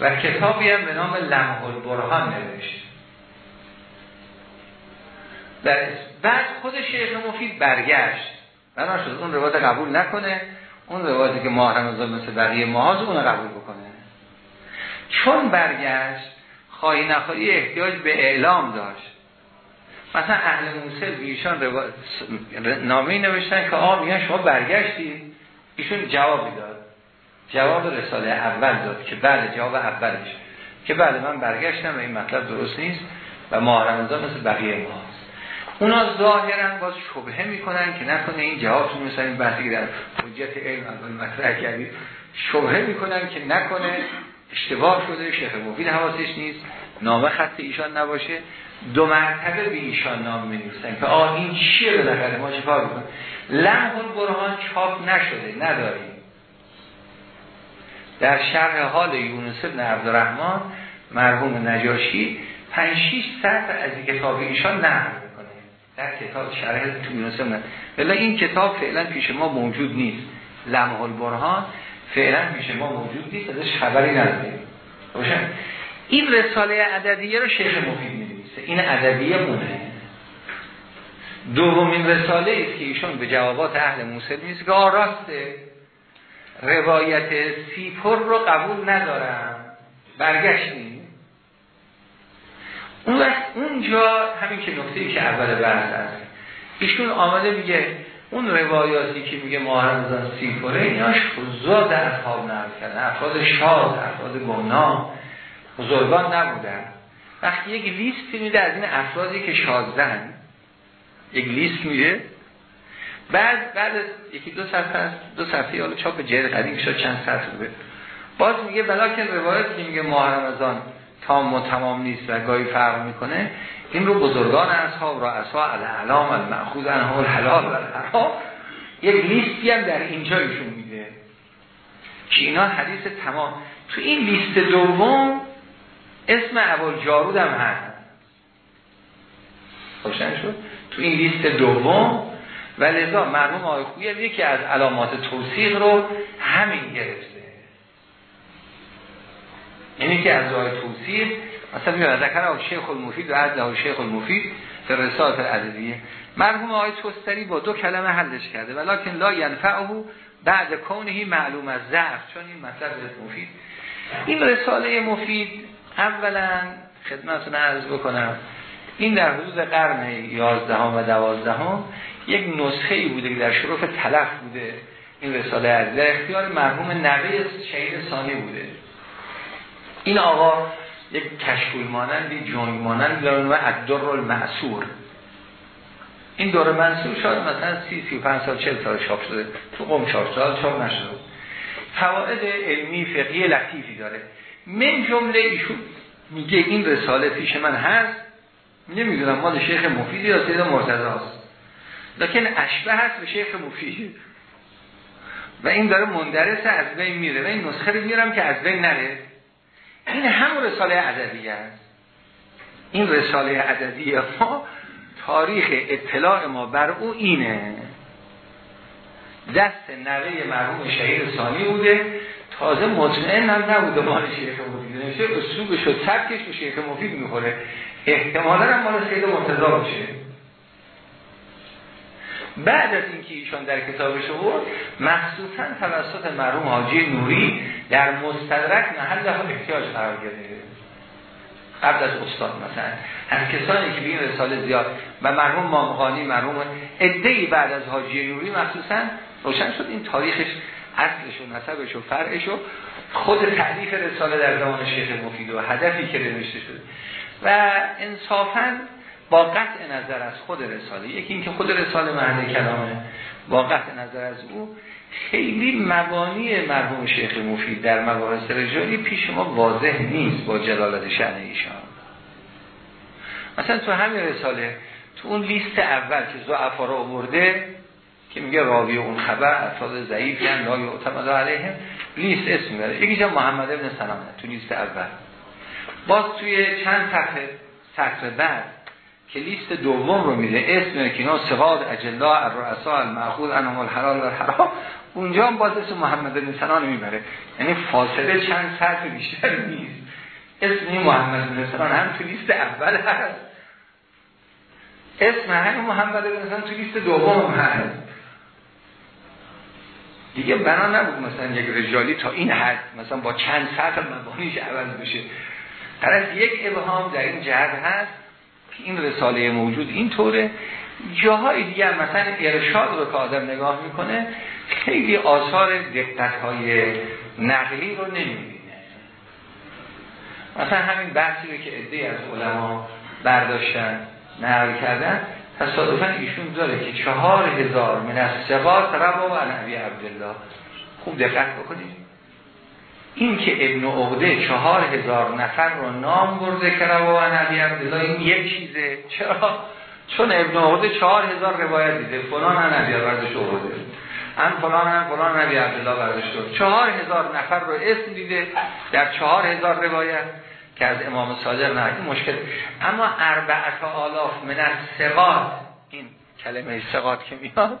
Speaker 1: و کتابی هم به نام لمح البرهان نوشت در بعد خود شیخ مفید برگشت. بنا شد اون روایت قبول نکنه. اون روایتی که ماه رمضان مثل بقیه ماه اون قبول بکنه. چون برگشت خواهی نخواهی احتیاج به اعلام داشت. مثلا اهل موسیل ایشان روا... نامی نوشتن که آقا میگن شما برگشتی؟ ایشون جوابی داد. جواب رساله اول داد که بله جواب اولش. که بله من برگشتم و این مطلب درست نیست و رمضان مثل بقیه ماست. اونا ظاهرا باز شبهه می‌کنن که نکنه این جوابتون مثل این بحثی در حجت علم اول مطرح کردید شبهه می‌کنن که نکنه اشتباه شده شیخ مفید حواسش نیست. نامه خط ایشان نباشه. دو مرتبه به ایشان نام می که آه این چیه به نظر ما چه کار بکن لمح برهان چاپ نشده نداریم. در شرح حال یونس بن عبدالرحمن مرحوم نجاشی 5 6 سطر از این کتاب ایشان نقل می‌کنه. در کتاب شرح یونس بن ولی این کتاب فعلا پیش ما موجود نیست. لمح البرهان فعلا پیش ما موجود نیست ازش خبری نداریم. این رساله عددیه رو شیخ مفید می‌نویسه. این عددیه مونه. دومین رساله است که ایشون به جوابات اهل موسیقی می‌نویسه که راسته. روایت سیپر رو قبول ندارم. برگشتیم. اون وقت اونجا همین که نکته که اول بحث هست. ایشون آمده میگه اون روایاتی که میگه ماه رمضان سیپره ایناش فضا در نرد کردن. افراد شاد افراد گمنام بزرگان نبودن. وقتی یک لیست میده از این افرادی که شازدن یک لیست میده. بعد بعد یکی دو صفحه دو صفحه حالا چاپ جلد قدیم شد چند صفحه بوده باز میگه بلاکن روایت که میگه ماه رمضان تام و تمام نیست و گاهی فرق می‌کنه این رو بزرگان اصحاب را اصحاب الهلام المعخوض انها الحلال و یک لیستی هم در اینجا ایشون میده. که اینا حدیث تمام. تو این لیست دوم اسم اول جارود هم هست. خوشن شد؟ تو این لیست دوم. و لذا مرموم آقای خویی یکی از علامات توصیق رو همین گرفته. یعنی که از راه توصیق مثلا میگه ذکر شیخ المفید و عدل شیخ المفید در رسالت عددیه. مرحوم آقای توستری با دو کلمه حلش کرده. ولیکن لا ینفعه بعد کونهی معلوم از ضعف چون این مطلب مفید. این رساله مفید اولا خدمتتون عرض بکنم این در حدود قرن 11 و 12 یک نسخه ای بوده که در شروف تلف بوده. این رساله از در اختیار مرحوم نوه شهید ثانی بوده. این آقا یک کشکول مانندی جنگ مانند داره و الدر المعصور این دور منصور شاید مثلا سی سی و پنج سال چل سال چاپ شده تو قوم چاپ سال چاپ نشده. فواید علمی فقهی لطیفی داره. من جمله ایشون. میگه این رساله پیش من هست. نمی‌دونم مال شیخ مفیدی یا سید مرتضاست لکن اشبه هست به شیخ مفید. و این داره مندرسه از بین میره. و این نسخه رو میرم که از بین نره. این همون رساله عددیه است این رساله عددیه ما تاریخ اطلاع ما بر او اینه. دست نوه مرحوم شهید ثانی بوده. تازه مطمئن هم نبوده مال شیخ مفید. نمیشه اسلوبش و سبکش به شیخ مفید می‌خوره. احتمالا هم مال سید مرتضا باشه. بعد از اینکه ایشان در کتابش آورد مخصوصا توسط مرحوم حاجی نوری در مستدرک محل ها احتیاج قرار گرفته قبل از استاد مثلا. از کسانی که به این رساله زیاد و مرحوم مامغانی مرحوم ادهی بعد از حاجی نوری مخصوصا روشن شد. این تاریخش اصلش و نسبش و فرعش و خود تعلیف رساله در زمان شیخ مفید و هدفی که نوشته شده. و انصافا با قطع نظر از خود رساله یکی اینکه خود رساله معنی کلامه با قطع نظر از او خیلی مبانی مرحوم شیخ مفید در مباحث رجالی پیش ما واضح نیست با جلالت شأن ایشان. مثلا تو همین رساله تو اون لیست اول که زعفا رو آورده که میگه راوی اون خبر افراد ضعیف یعنی لا یعتمد علیهم لیست اسم میاره یکی جا محمد ابن سلامه تو لیست اول. باز توی چند صفحه سطر بعد که لیست دوم رو میده اسم که اینا سقاد اجلا الرؤسا المأخوذ انهم الحلال و الحرام اونجا هم باز اسم محمد بن سنان می‌بره. یعنی فاصله چند سطح بیشتر نیست. اسم محمد بن سنان هم تو لیست اول هست. اسم همین محمد بن سنان تو لیست دوم هست. دیگه بنا نبود مثلا یک رجالی تا این حد مثلا با چند سطح مبانیش عوض بشه. از یک ابهام در این جهت هست این رساله موجود این طوره جاهای دیگر مثلا ارشاد رو که آدم نگاه می‌کنه خیلی آثار دقت های نقلی رو نمی‌بینه. مثلا همین بحثی رو که عده از علما برداشتن نقل کردن تصادفا ایشون داره که چهار هزار من از سقاط ربا و نبی عبدالله. خوب دقت بکنید. این که ابن عقده چهار هزار نفر رو نام برده که روا نبی عبدالله این یک چیزه. چرا؟ چون ابن عقده چهار هزار روایت دیده. فلان نبی بردش عقده هم فلان هم فلان نبی عبدالله بردش چهار هزار نفر رو اسم دیده در چهار هزار روایت. که از امام صادق نه این مشکل اما اربعت آلاف من سقات این کلمه سقات که میاد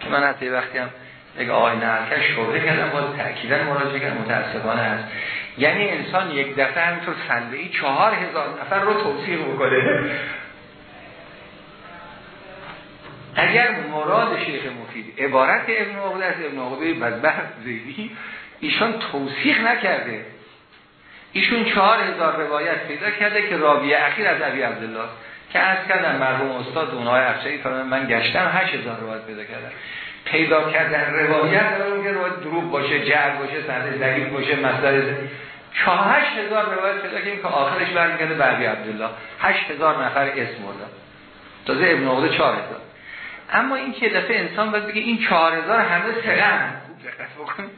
Speaker 1: که من حتی وقتی هم یک آقای نهرکش شبه کردم باز تأکیدن مراجعه کردم متاسفانه هست. یعنی انسان یک دفعه همینطور سنده ای چهار هزار نفر رو توصیح بکنه. اگر مراد شیخ مفید عبارت ابن عقده از ابن عقده بدبخت زیدی ایشان توصیح نکرده. ایشون چهار هزار روایت پیدا کرده که راوی اخیر از ابی عبدالله که از کردن مرحوم استاد اونهای افشایی فرمان من گشتم هشت هزار روایت پیدا کردم. پیدا کردن روایت دارم که روایت دروب باشه جعل باشه سند ضعیف باشه مصدر چهار هشت هزار روایت پیدا کردیم که آخرش برمیگرده به ابی عبدالله. هشت هزار نفر اسم بردن تازه ابن عقده چهار هزار. اما این که دفعه انسان باید بگه این چهار هزار همه سقن خوب دقت بکنید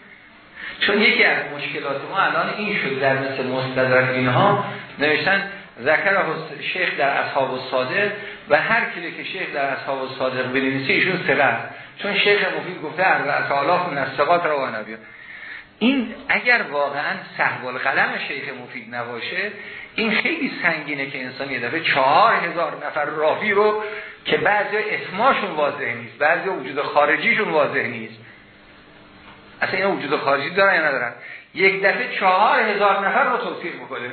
Speaker 1: چون یکی از مشکلات ما الان این شد در مثل مستدرک اینها نوشتن ذکر شیخ در اصحاب الصادق و هر کلی که شیخ در اصحاب الصادق بنویسه ایشون سقط چون شیخ مفید گفته اربع آلاف من الثقات رو نبیه. این اگر واقعا صحب القلم شیخ مفید نباشه این خیلی سنگینه که انسان یه دفعه چهار هزار نفر راوی رو که بعضی اسماشون واضح نیست بعضی وجود خارجیشون واضح نیست. اصلا این وجود خارجی دارن یا ندارن؟ یک دفعه چهار هزار نفر رو توصیف می‌کنه.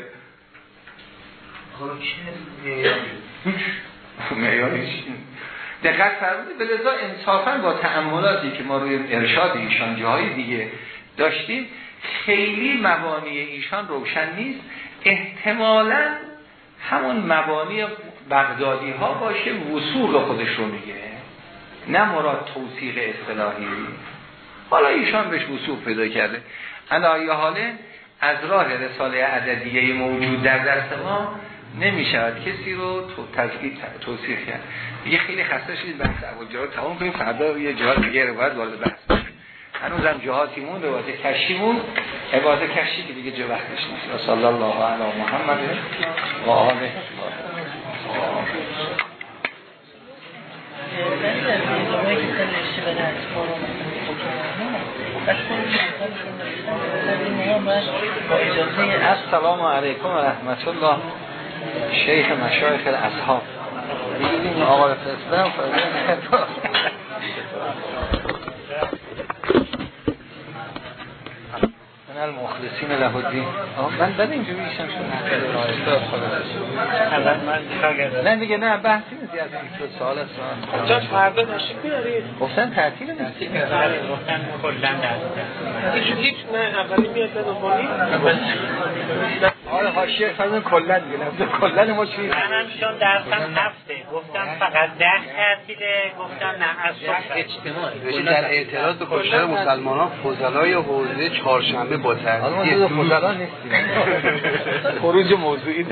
Speaker 1: دقت فرمودید. به لذا انصافا با تعملاتی که ما روی ارشاد ایشان جاهای دیگه داشتیم خیلی مبانی ایشان روشن نیست. احتمالا همون مبانی بغدادی ها باشه وصول خودش رو میگه نه مراد توصیق اصطلاحی. حالا ایشان بهش وصول پیدا کرده. علایه حاله از راه رساله عددیه موجود در دست ما نمی شود کسی رو توصیح کرد. دیگه خیلی خسته شدید. بحث اول رو تمام کنیم. فردا یه جهات دیگه روایت وارد بحث بشیم. هنوزم جهاتی مون روایت کشی مون. عبادت کشی که دیگه وقتش نیست. صلی الله علی محمد و آله. السلام علیکم و رحمت الله. شیخ مشایخ اصحاب بگیدیم آقا فرستم من المخلصین له الدین. من بعد اینجوری ایشم شد. نه دیگه نه بحثی نیست از این سوال است.
Speaker 2: جاش فردا نشید بیارید
Speaker 1: گفتن تعطیل نیست.
Speaker 2: بله گفتن کلا هیچ هیچ نه اولی میاد
Speaker 1: آره حاشیه فرض کلا دیگه نه کلا ما چی؟
Speaker 2: منم چون درسم هفته گفتم فقط ده تعطیله گفتم نه از صبح.
Speaker 3: اجتماعی در اعتراض به کشتار مسلمانان فضلای حوزه چهارشنبه با
Speaker 1: تعطیل فضلا نیستیم. خروج موضوعی